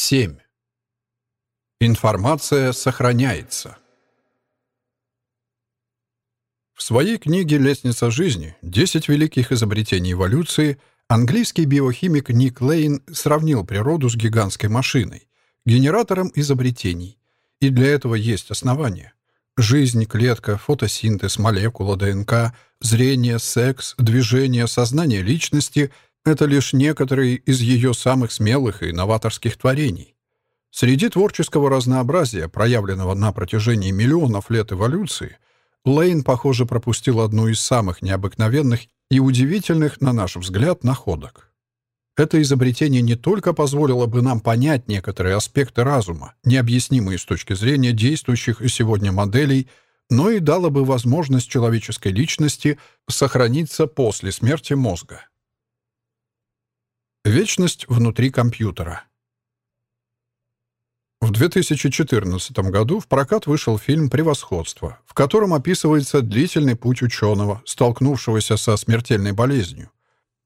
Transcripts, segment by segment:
7. Информация сохраняется. В своей книге «Лестница жизни. 10 великих изобретений эволюции» английский биохимик Ник Лейн сравнил природу с гигантской машиной, генератором изобретений. И для этого есть основания. Жизнь, клетка, фотосинтез, молекула, ДНК, зрение, секс, движение, сознание личности — это лишь некоторые из ее самых смелых и новаторских творений. Среди творческого разнообразия, проявленного на протяжении миллионов лет эволюции, Лейн, похоже, пропустил одну из самых необыкновенных и удивительных, на наш взгляд, находок. Это изобретение не только позволило бы нам понять некоторые аспекты разума, необъяснимые с точки зрения действующих сегодня моделей, но и дало бы возможность человеческой личности сохраниться после смерти мозга. Вечность внутри компьютера. В 2014 году в прокат вышел фильм «Превосходство», в котором описывается длительный путь ученого, столкнувшегося со смертельной болезнью.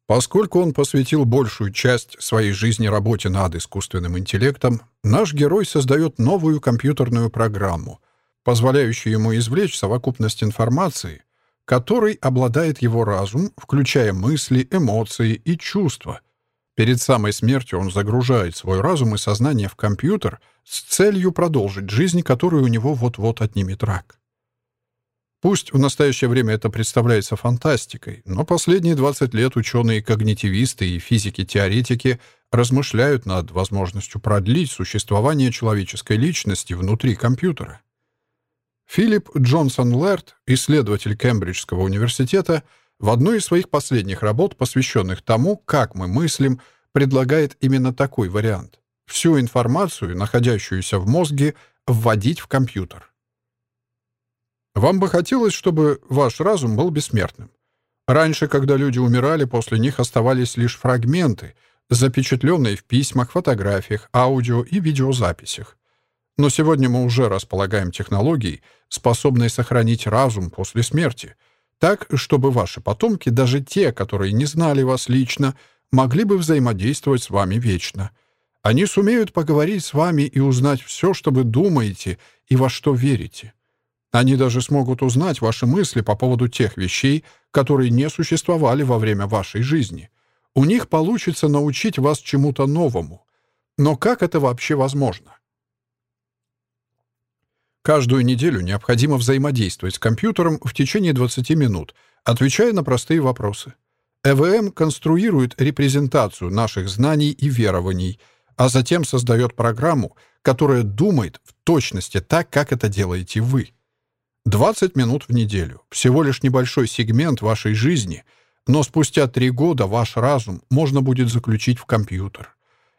Поскольку он посвятил большую часть своей жизни работе над искусственным интеллектом, наш герой создает новую компьютерную программу, позволяющую ему извлечь совокупность информации, которой обладает его разум, включая мысли, эмоции и чувства — Перед самой смертью он загружает свой разум и сознание в компьютер с целью продолжить жизнь, которую у него вот-вот отнимет рак. Пусть в настоящее время это представляется фантастикой, но последние 20 лет ученые-когнитивисты и физики-теоретики размышляют над возможностью продлить существование человеческой личности внутри компьютера. Филипп Джонсон Лерт, исследователь Кембриджского университета, в одной из своих последних работ, посвященных тому, как мы мыслим, предлагает именно такой вариант. Всю информацию, находящуюся в мозге, вводить в компьютер. Вам бы хотелось, чтобы ваш разум был бессмертным. Раньше, когда люди умирали, после них оставались лишь фрагменты, запечатленные в письмах, фотографиях, аудио и видеозаписях. Но сегодня мы уже располагаем технологией, способной сохранить разум после смерти — так, чтобы ваши потомки, даже те, которые не знали вас лично, могли бы взаимодействовать с вами вечно. Они сумеют поговорить с вами и узнать все, что вы думаете и во что верите. Они даже смогут узнать ваши мысли по поводу тех вещей, которые не существовали во время вашей жизни. У них получится научить вас чему-то новому. Но как это вообще возможно? Каждую неделю необходимо взаимодействовать с компьютером в течение 20 минут, отвечая на простые вопросы. ЭВМ конструирует репрезентацию наших знаний и верований, а затем создает программу, которая думает в точности так, как это делаете вы. 20 минут в неделю. Всего лишь небольшой сегмент вашей жизни, но спустя три года ваш разум можно будет заключить в компьютер.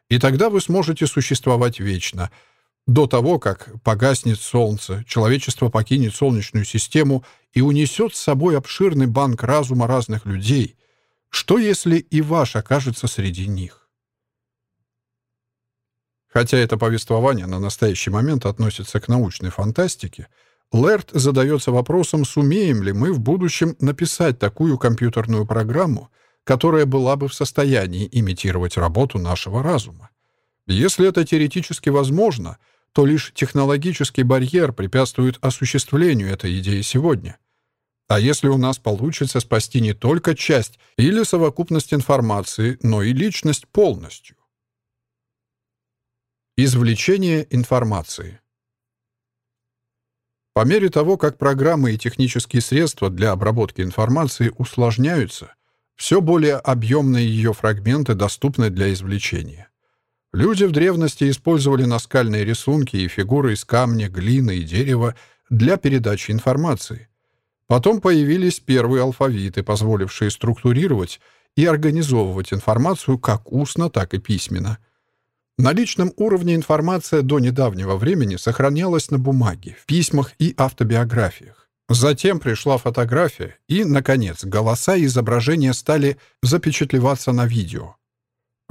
И тогда вы сможете существовать вечно — до того, как погаснет солнце, человечество покинет Солнечную систему и унесет с собой обширный банк разума разных людей. Что, если и ваш окажется среди них? Хотя это повествование на настоящий момент относится к научной фантастике, Лерт задается вопросом, сумеем ли мы в будущем написать такую компьютерную программу, которая была бы в состоянии имитировать работу нашего разума. Если это теоретически возможно — то лишь технологический барьер препятствует осуществлению этой идеи сегодня. А если у нас получится спасти не только часть или совокупность информации, но и личность полностью? Извлечение информации. По мере того, как программы и технические средства для обработки информации усложняются, все более объемные ее фрагменты доступны для извлечения. Люди в древности использовали наскальные рисунки и фигуры из камня, глины и дерева для передачи информации. Потом появились первые алфавиты, позволившие структурировать и организовывать информацию как устно, так и письменно. На личном уровне информация до недавнего времени сохранялась на бумаге, в письмах и автобиографиях. Затем пришла фотография, и, наконец, голоса и изображения стали запечатлеваться на видео.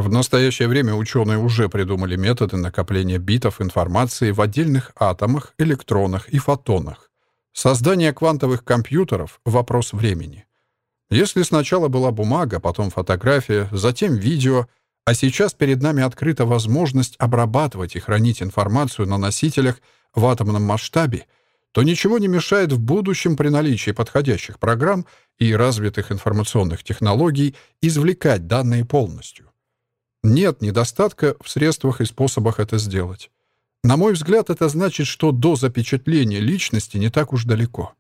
В настоящее время ученые уже придумали методы накопления битов информации в отдельных атомах, электронах и фотонах. Создание квантовых компьютеров — вопрос времени. Если сначала была бумага, потом фотография, затем видео, а сейчас перед нами открыта возможность обрабатывать и хранить информацию на носителях в атомном масштабе, то ничего не мешает в будущем при наличии подходящих программ и развитых информационных технологий извлекать данные полностью. Нет недостатка в средствах и способах это сделать. На мой взгляд, это значит, что до запечатления личности не так уж далеко.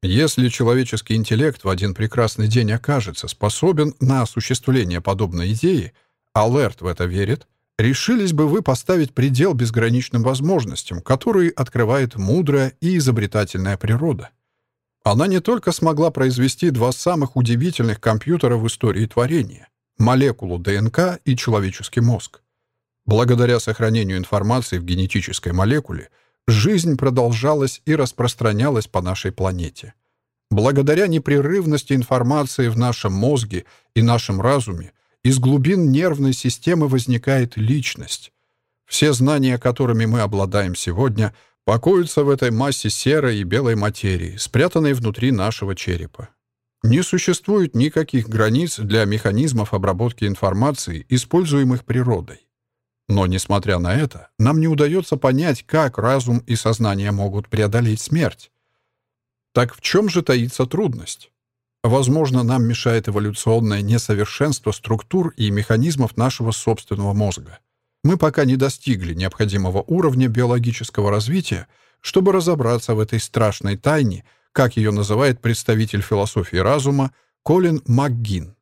Если человеческий интеллект в один прекрасный день окажется способен на осуществление подобной идеи, Алерт в это верит, решились бы вы поставить предел безграничным возможностям, которые открывает мудрая и изобретательная природа. Она не только смогла произвести два самых удивительных компьютера в истории творения — молекулу ДНК и человеческий мозг. Благодаря сохранению информации в генетической молекуле жизнь продолжалась и распространялась по нашей планете. Благодаря непрерывности информации в нашем мозге и нашем разуме из глубин нервной системы возникает личность. Все знания, которыми мы обладаем сегодня, покоятся в этой массе серой и белой материи, спрятанной внутри нашего черепа. Не существует никаких границ для механизмов обработки информации, используемых природой. Но, несмотря на это, нам не удается понять, как разум и сознание могут преодолеть смерть. Так в чем же таится трудность? Возможно, нам мешает эволюционное несовершенство структур и механизмов нашего собственного мозга. Мы пока не достигли необходимого уровня биологического развития, чтобы разобраться в этой страшной тайне, как ее называет представитель философии разума Колин МакГин.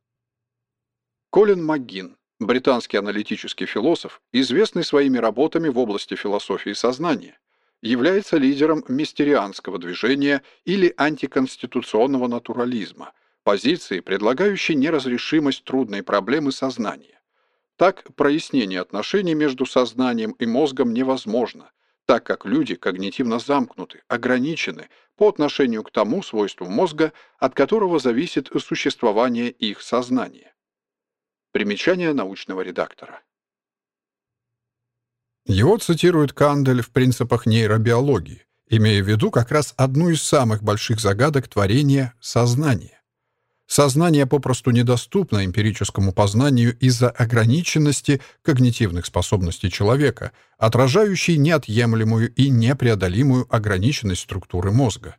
Колин МакГин британский аналитический философ, известный своими работами в области философии сознания, является лидером мистерианского движения или антиконституционного натурализма, позиции, предлагающей неразрешимость трудной проблемы сознания. Так, прояснение отношений между сознанием и мозгом невозможно, так как люди когнитивно замкнуты, ограничены по отношению к тому свойству мозга, от которого зависит существование их сознания. Примечание научного редактора. Его цитирует Кандель в принципах нейробиологии, имея в виду как раз одну из самых больших загадок творения — сознание. Сознание попросту недоступно эмпирическому познанию из-за ограниченности когнитивных способностей человека, отражающей неотъемлемую и непреодолимую ограниченность структуры мозга.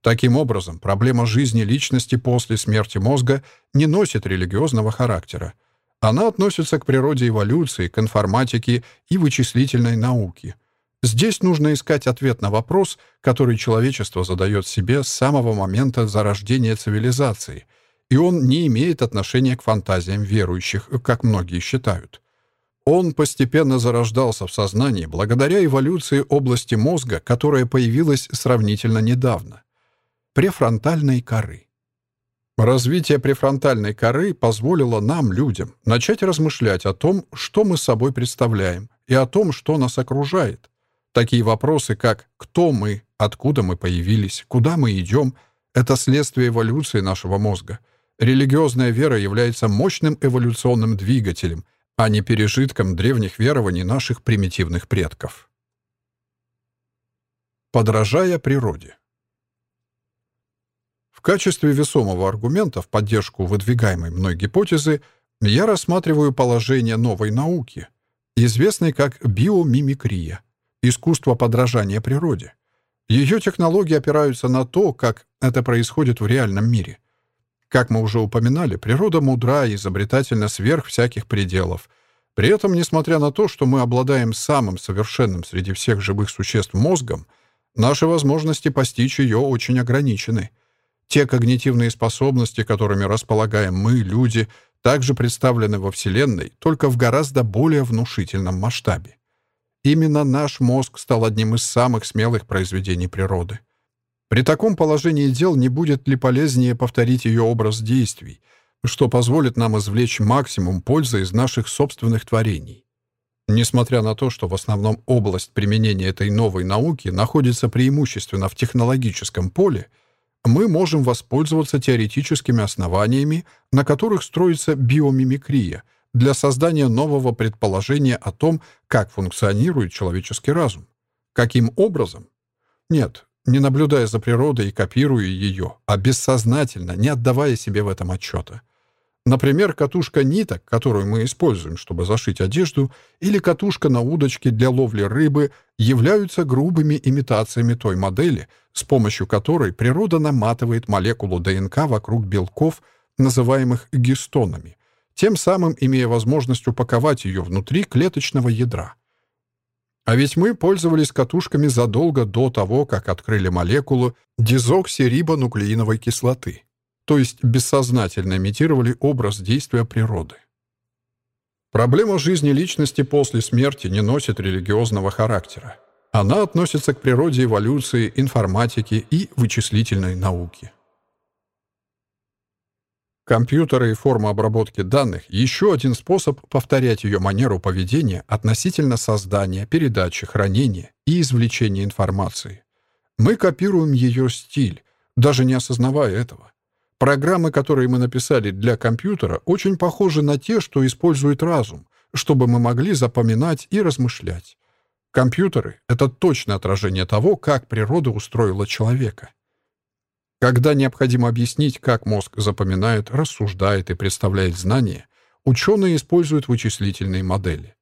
Таким образом, проблема жизни личности после смерти мозга не носит религиозного характера. Она относится к природе эволюции, к информатике и вычислительной науке. Здесь нужно искать ответ на вопрос, который человечество задает себе с самого момента зарождения цивилизации, и он не имеет отношения к фантазиям верующих, как многие считают. Он постепенно зарождался в сознании благодаря эволюции области мозга, которая появилась сравнительно недавно префронтальной коры. Развитие префронтальной коры позволило нам, людям, начать размышлять о том, что мы собой представляем, и о том, что нас окружает. Такие вопросы, как «кто мы?», «откуда мы появились?», «куда мы идем?» — это следствие эволюции нашего мозга. Религиозная вера является мощным эволюционным двигателем, а не пережитком древних верований наших примитивных предков. Подражая природе. В качестве весомого аргумента в поддержку выдвигаемой мной гипотезы я рассматриваю положение новой науки, известной как биомимикрия, искусство подражания природе. Ее технологии опираются на то, как это происходит в реальном мире. Как мы уже упоминали, природа мудра и изобретательна сверх всяких пределов. При этом, несмотря на то, что мы обладаем самым совершенным среди всех живых существ мозгом, наши возможности постичь ее очень ограничены — те когнитивные способности, которыми располагаем мы, люди, также представлены во Вселенной, только в гораздо более внушительном масштабе. Именно наш мозг стал одним из самых смелых произведений природы. При таком положении дел не будет ли полезнее повторить ее образ действий, что позволит нам извлечь максимум пользы из наших собственных творений? Несмотря на то, что в основном область применения этой новой науки находится преимущественно в технологическом поле, мы можем воспользоваться теоретическими основаниями, на которых строится биомимикрия, для создания нового предположения о том, как функционирует человеческий разум. Каким образом? Нет, не наблюдая за природой и копируя ее, а бессознательно, не отдавая себе в этом отчета. Например, катушка ниток, которую мы используем, чтобы зашить одежду, или катушка на удочке для ловли рыбы являются грубыми имитациями той модели, с помощью которой природа наматывает молекулу ДНК вокруг белков, называемых гистонами, тем самым имея возможность упаковать ее внутри клеточного ядра. А ведь мы пользовались катушками задолго до того, как открыли молекулу дезоксирибонуклеиновой кислоты то есть бессознательно имитировали образ действия природы. Проблема жизни личности после смерти не носит религиозного характера. Она относится к природе эволюции, информатики и вычислительной науки. Компьютеры и форма обработки данных — еще один способ повторять ее манеру поведения относительно создания, передачи, хранения и извлечения информации. Мы копируем ее стиль, даже не осознавая этого. Программы, которые мы написали для компьютера, очень похожи на те, что использует разум, чтобы мы могли запоминать и размышлять. Компьютеры — это точное отражение того, как природа устроила человека. Когда необходимо объяснить, как мозг запоминает, рассуждает и представляет знания, ученые используют вычислительные модели.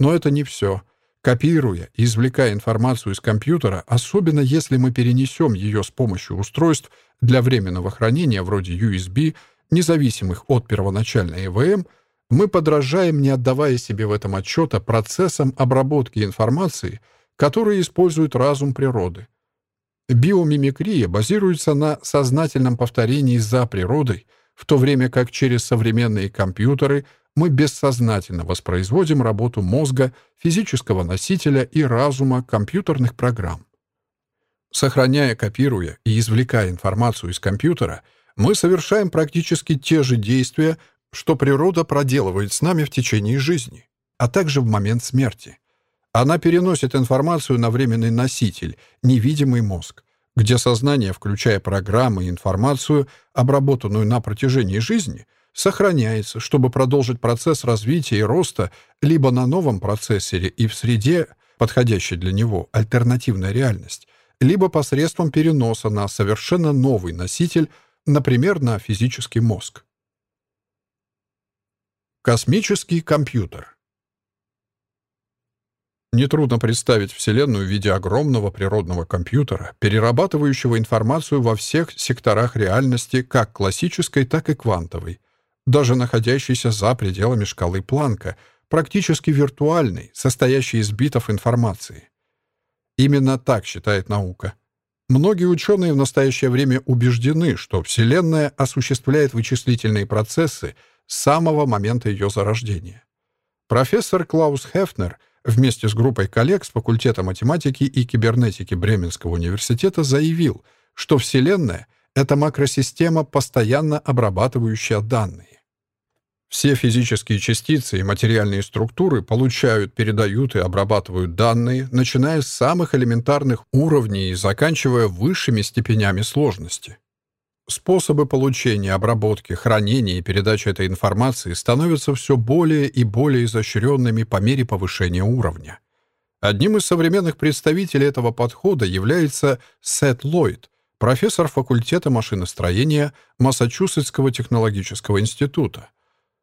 Но это не все. Копируя и извлекая информацию из компьютера, особенно если мы перенесем ее с помощью устройств для временного хранения вроде USB, независимых от первоначальной ЭВМ, мы подражаем, не отдавая себе в этом отчета, процессам обработки информации, которые используют разум природы. Биомимикрия базируется на сознательном повторении за природой, в то время как через современные компьютеры – мы бессознательно воспроизводим работу мозга, физического носителя и разума компьютерных программ. Сохраняя, копируя и извлекая информацию из компьютера, мы совершаем практически те же действия, что природа проделывает с нами в течение жизни, а также в момент смерти. Она переносит информацию на временный носитель, невидимый мозг, где сознание, включая программы и информацию, обработанную на протяжении жизни — сохраняется, чтобы продолжить процесс развития и роста либо на новом процессоре и в среде, подходящей для него, альтернативная реальность, либо посредством переноса на совершенно новый носитель, например, на физический мозг. Космический компьютер Нетрудно представить Вселенную в виде огромного природного компьютера, перерабатывающего информацию во всех секторах реальности, как классической, так и квантовой — даже находящийся за пределами шкалы Планка, практически виртуальный, состоящий из битов информации. Именно так считает наука. Многие ученые в настоящее время убеждены, что Вселенная осуществляет вычислительные процессы с самого момента ее зарождения. Профессор Клаус Хефнер вместе с группой коллег с факультета математики и кибернетики Бременского университета заявил, что Вселенная — это макросистема, постоянно обрабатывающая данные. Все физические частицы и материальные структуры получают, передают и обрабатывают данные, начиная с самых элементарных уровней и заканчивая высшими степенями сложности. Способы получения, обработки, хранения и передачи этой информации становятся все более и более изощренными по мере повышения уровня. Одним из современных представителей этого подхода является Сет Ллойд, профессор факультета машиностроения Массачусетского технологического института,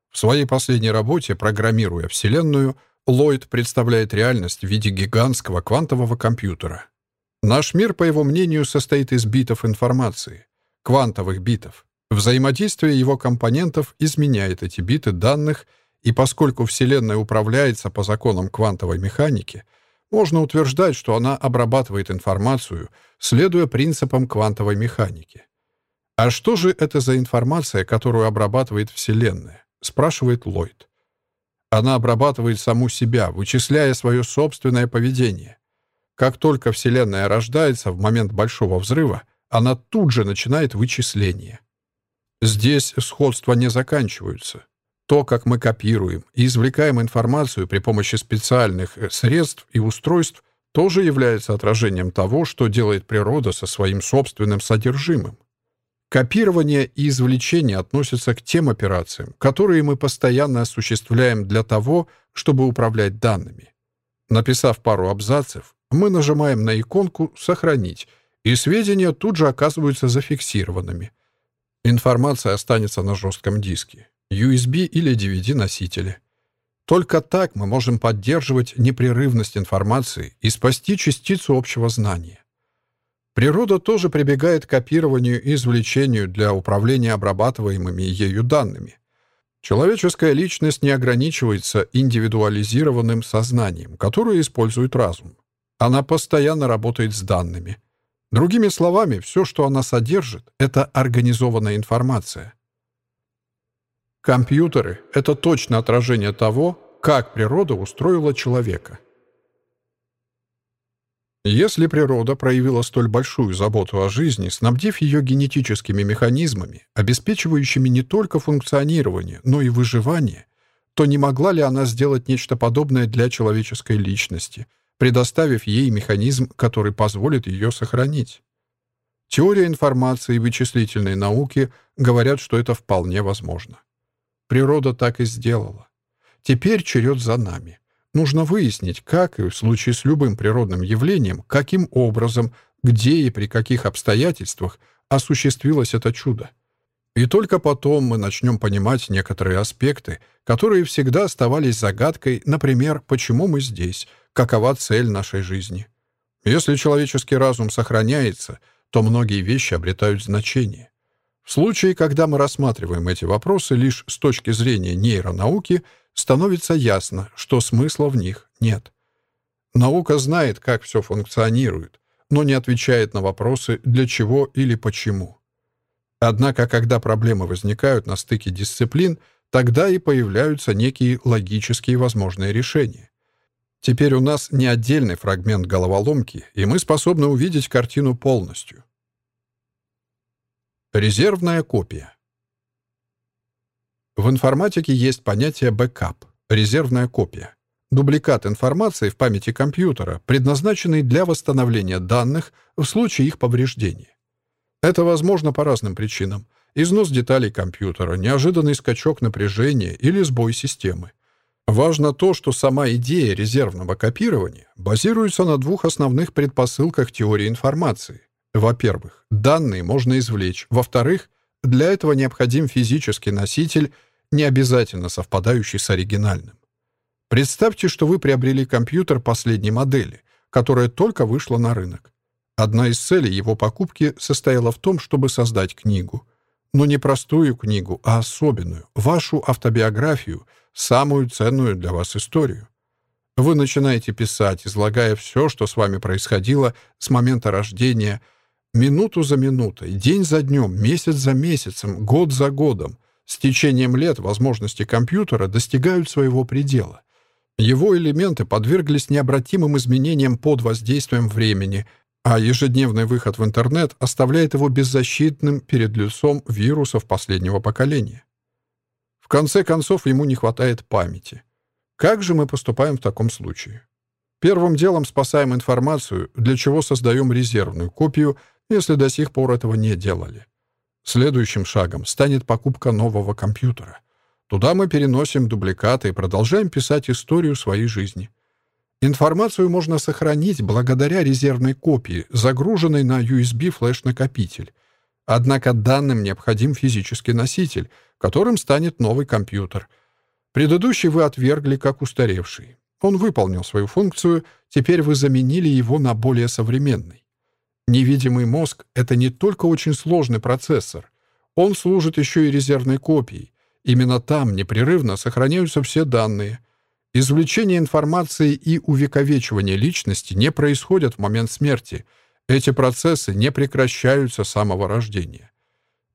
в своей последней работе «Программируя Вселенную» Ллойд представляет реальность в виде гигантского квантового компьютера. Наш мир, по его мнению, состоит из битов информации, квантовых битов. Взаимодействие его компонентов изменяет эти биты данных, и поскольку Вселенная управляется по законам квантовой механики, можно утверждать, что она обрабатывает информацию, следуя принципам квантовой механики. А что же это за информация, которую обрабатывает Вселенная? — спрашивает Ллойд. Она обрабатывает саму себя, вычисляя свое собственное поведение. Как только Вселенная рождается в момент Большого Взрыва, она тут же начинает вычисление. Здесь сходства не заканчиваются. То, как мы копируем и извлекаем информацию при помощи специальных э, средств и устройств, тоже является отражением того, что делает природа со своим собственным содержимым. Копирование и извлечение относятся к тем операциям, которые мы постоянно осуществляем для того, чтобы управлять данными. Написав пару абзацев, мы нажимаем на иконку «Сохранить», и сведения тут же оказываются зафиксированными. Информация останется на жестком диске. USB или DVD-носители. Только так мы можем поддерживать непрерывность информации и спасти частицу общего знания. Природа тоже прибегает к копированию и извлечению для управления обрабатываемыми ею данными. Человеческая личность не ограничивается индивидуализированным сознанием, которое использует разум. Она постоянно работает с данными. Другими словами, все, что она содержит, это организованная информация. Компьютеры — это точно отражение того, как природа устроила человека. Если природа проявила столь большую заботу о жизни, снабдив ее генетическими механизмами, обеспечивающими не только функционирование, но и выживание, то не могла ли она сделать нечто подобное для человеческой личности, предоставив ей механизм, который позволит ее сохранить? Теория информации и вычислительной науки говорят, что это вполне возможно. Природа так и сделала. Теперь черед за нами. Нужно выяснить, как и в случае с любым природным явлением, каким образом, где и при каких обстоятельствах осуществилось это чудо. И только потом мы начнем понимать некоторые аспекты, которые всегда оставались загадкой, например, почему мы здесь, какова цель нашей жизни. Если человеческий разум сохраняется, то многие вещи обретают значение. В случае, когда мы рассматриваем эти вопросы лишь с точки зрения нейронауки, становится ясно, что смысла в них нет. Наука знает, как все функционирует, но не отвечает на вопросы «для чего» или «почему». Однако, когда проблемы возникают на стыке дисциплин, тогда и появляются некие логические возможные решения. Теперь у нас не отдельный фрагмент головоломки, и мы способны увидеть картину полностью. Резервная копия. В информатике есть понятие бэкап — резервная копия. Дубликат информации в памяти компьютера, предназначенный для восстановления данных в случае их повреждения. Это возможно по разным причинам. Износ деталей компьютера, неожиданный скачок напряжения или сбой системы. Важно то, что сама идея резервного копирования базируется на двух основных предпосылках теории информации. Во-первых, данные можно извлечь. Во-вторых, для этого необходим физический носитель, не обязательно совпадающий с оригинальным. Представьте, что вы приобрели компьютер последней модели, которая только вышла на рынок. Одна из целей его покупки состояла в том, чтобы создать книгу. Но не простую книгу, а особенную, вашу автобиографию, самую ценную для вас историю. Вы начинаете писать, излагая все, что с вами происходило с момента рождения – Минуту за минутой, день за днем, месяц за месяцем, год за годом. С течением лет возможности компьютера достигают своего предела. Его элементы подверглись необратимым изменениям под воздействием времени, а ежедневный выход в интернет оставляет его беззащитным перед лицом вирусов последнего поколения. Конце концов, ему не хватает памяти. Как же мы поступаем в таком случае? Первым делом спасаем информацию, для чего создаем резервную копию — если до сих пор этого не делали. Следующим шагом станет покупка нового компьютера. Туда мы переносим дубликаты и продолжаем писать историю своей жизни. Информацию можно сохранить благодаря резервной копии, загруженной на USB флеш-накопитель. Однако данным необходим физический носитель, которым станет новый компьютер. Предыдущий вы отвергли как устаревший. Он выполнил свою функцию, теперь вы заменили его на более современный. Невидимый мозг — это не только очень сложный процессор. Он служит еще и резервной копией. Именно там непрерывно сохраняются все данные. Извлечение информации и увековечивание личности не происходят в момент смерти. Эти процессы не прекращаются с самого рождения.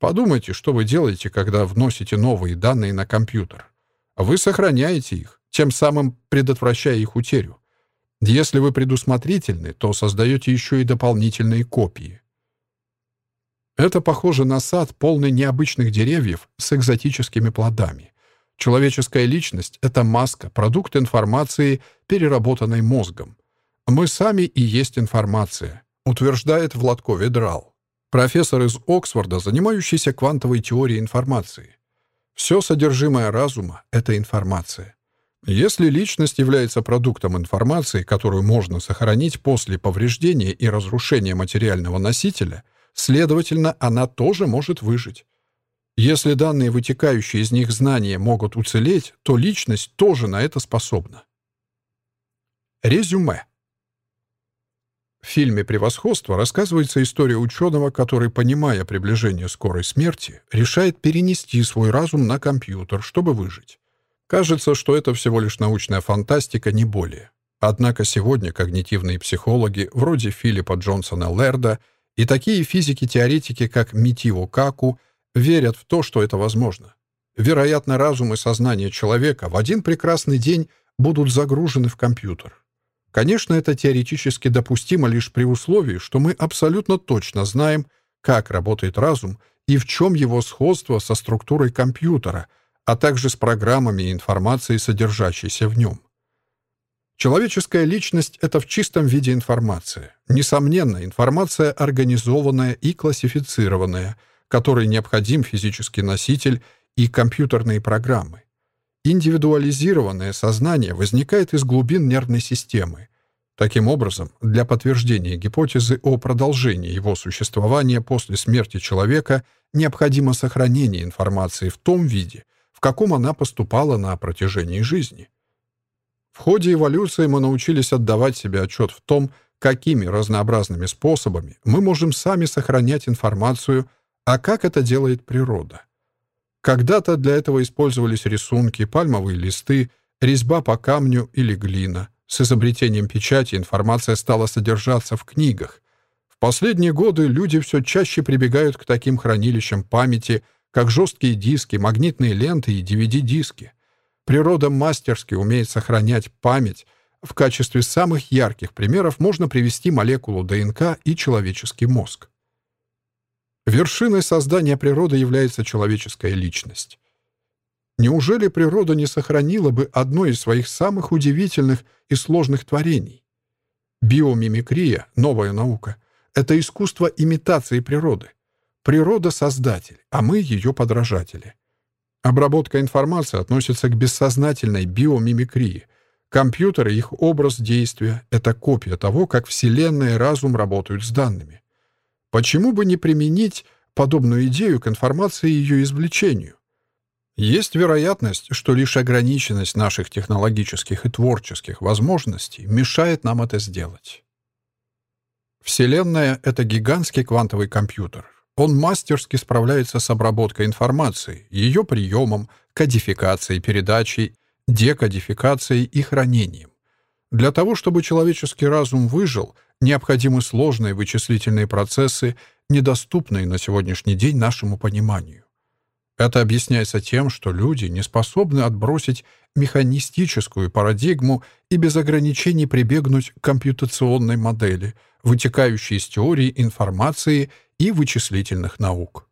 Подумайте, что вы делаете, когда вносите новые данные на компьютер. Вы сохраняете их, тем самым предотвращая их утерю. Если вы предусмотрительны, то создаете еще и дополнительные копии. Это похоже на сад, полный необычных деревьев с экзотическими плодами. Человеческая личность — это маска, продукт информации, переработанной мозгом. Мы сами и есть информация, утверждает Владко Ведрал, профессор из Оксфорда, занимающийся квантовой теорией информации. Все содержимое разума — это информация. Если личность является продуктом информации, которую можно сохранить после повреждения и разрушения материального носителя, следовательно, она тоже может выжить. Если данные, вытекающие из них знания, могут уцелеть, то личность тоже на это способна. Резюме. В фильме «Превосходство» рассказывается история ученого, который, понимая приближение скорой смерти, решает перенести свой разум на компьютер, чтобы выжить. Кажется, что это всего лишь научная фантастика, не более. Однако сегодня когнитивные психологи, вроде Филиппа Джонсона Лерда, и такие физики-теоретики, как Митио Каку, верят в то, что это возможно. Вероятно, разум и сознание человека в один прекрасный день будут загружены в компьютер. Конечно, это теоретически допустимо лишь при условии, что мы абсолютно точно знаем, как работает разум и в чем его сходство со структурой компьютера, а также с программами и информацией, содержащейся в нем. Человеческая личность — это в чистом виде информация. Несомненно, информация организованная и классифицированная, которой необходим физический носитель и компьютерные программы. Индивидуализированное сознание возникает из глубин нервной системы. Таким образом, для подтверждения гипотезы о продолжении его существования после смерти человека необходимо сохранение информации в том виде, в каком она поступала на протяжении жизни. В ходе эволюции мы научились отдавать себе отчет в том, какими разнообразными способами мы можем сами сохранять информацию, а как это делает природа. Когда-то для этого использовались рисунки, пальмовые листы, резьба по камню или глина. С изобретением печати информация стала содержаться в книгах. В последние годы люди все чаще прибегают к таким хранилищам памяти, как жесткие диски, магнитные ленты и DVD-диски. Природа мастерски умеет сохранять память. В качестве самых ярких примеров можно привести молекулу ДНК и человеческий мозг. Вершиной создания природы является человеческая личность. Неужели природа не сохранила бы одно из своих самых удивительных и сложных творений? Биомимикрия, новая наука, это искусство имитации природы. Природа — создатель, а мы — ее подражатели. Обработка информации относится к бессознательной биомимикрии. Компьютер и их образ действия — это копия того, как Вселенная и разум работают с данными. Почему бы не применить подобную идею к информации и ее извлечению? Есть вероятность, что лишь ограниченность наших технологических и творческих возможностей мешает нам это сделать. Вселенная — это гигантский квантовый компьютер. Он мастерски справляется с обработкой информации, ее приемом, кодификацией, передачей, декодификацией и хранением. Для того, чтобы человеческий разум выжил, необходимы сложные вычислительные процессы, недоступные на сегодняшний день нашему пониманию. Это объясняется тем, что люди не способны отбросить механистическую парадигму и без ограничений прибегнуть к компьютационной модели, вытекающей из теории информации и вычислительных наук.